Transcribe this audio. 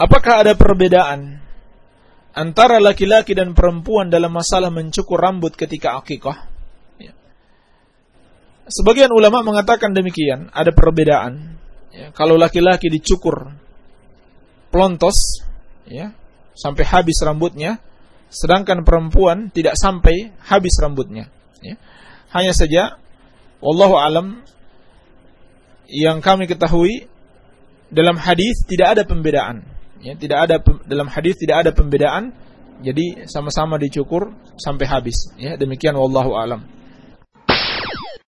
Apakah ada perbedaan antara laki-laki dan perempuan dalam masalah mencukur rambut ketika akikah? Ya. Sebagian ulama mengatakan demikian, ada perbedaan. Ya, kalau laki-laki dicukur pelontos, ya, sampai habis rambutnya, sedangkan perempuan tidak sampai habis rambutnya. Ya. Hanya saja, wallahu alam, yang kami ketahui dalam hadis tidak ada pembedaan. Ya, tidak ada dalam hadis tidak ada pembedaan. Jadi sama-sama dicukur sampai habis. Ya, demikian wallahu alam.